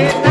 Amen.